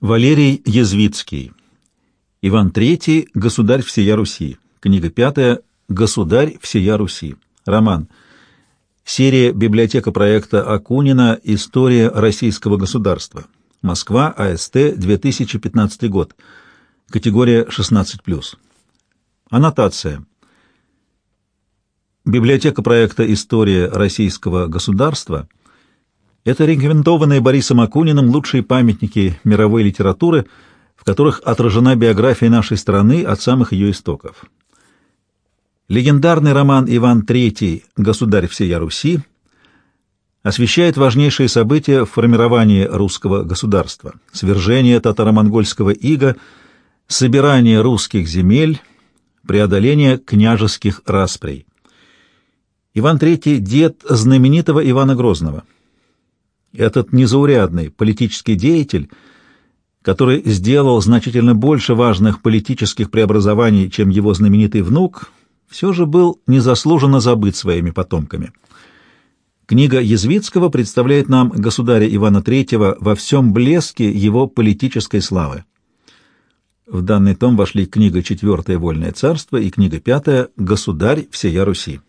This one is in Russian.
Валерий Язвицкий. Иван III. Государь всея Руси. Книга пятая. Государь всея Руси. Роман. Серия «Библиотека проекта Акунина. История российского государства». Москва. АСТ. 2015 год. Категория 16+. Аннотация. Библиотека проекта «История российского государства» — это рекомендованные Борисом Акуниным лучшие памятники мировой литературы — в которых отражена биография нашей страны от самых ее истоков. Легендарный роман «Иван III. Государь всея Руси» освещает важнейшие события в формировании русского государства, свержение татаро-монгольского ига, собирание русских земель, преодоление княжеских расприй. Иван III – дед знаменитого Ивана Грозного. Этот незаурядный политический деятель – который сделал значительно больше важных политических преобразований, чем его знаменитый внук, все же был незаслуженно забыт своими потомками. Книга Язвицкого представляет нам государя Ивана III во всем блеске его политической славы. В данный том вошли книга «Четвертое вольное царство» и книга «Пятое. Государь всея Руси».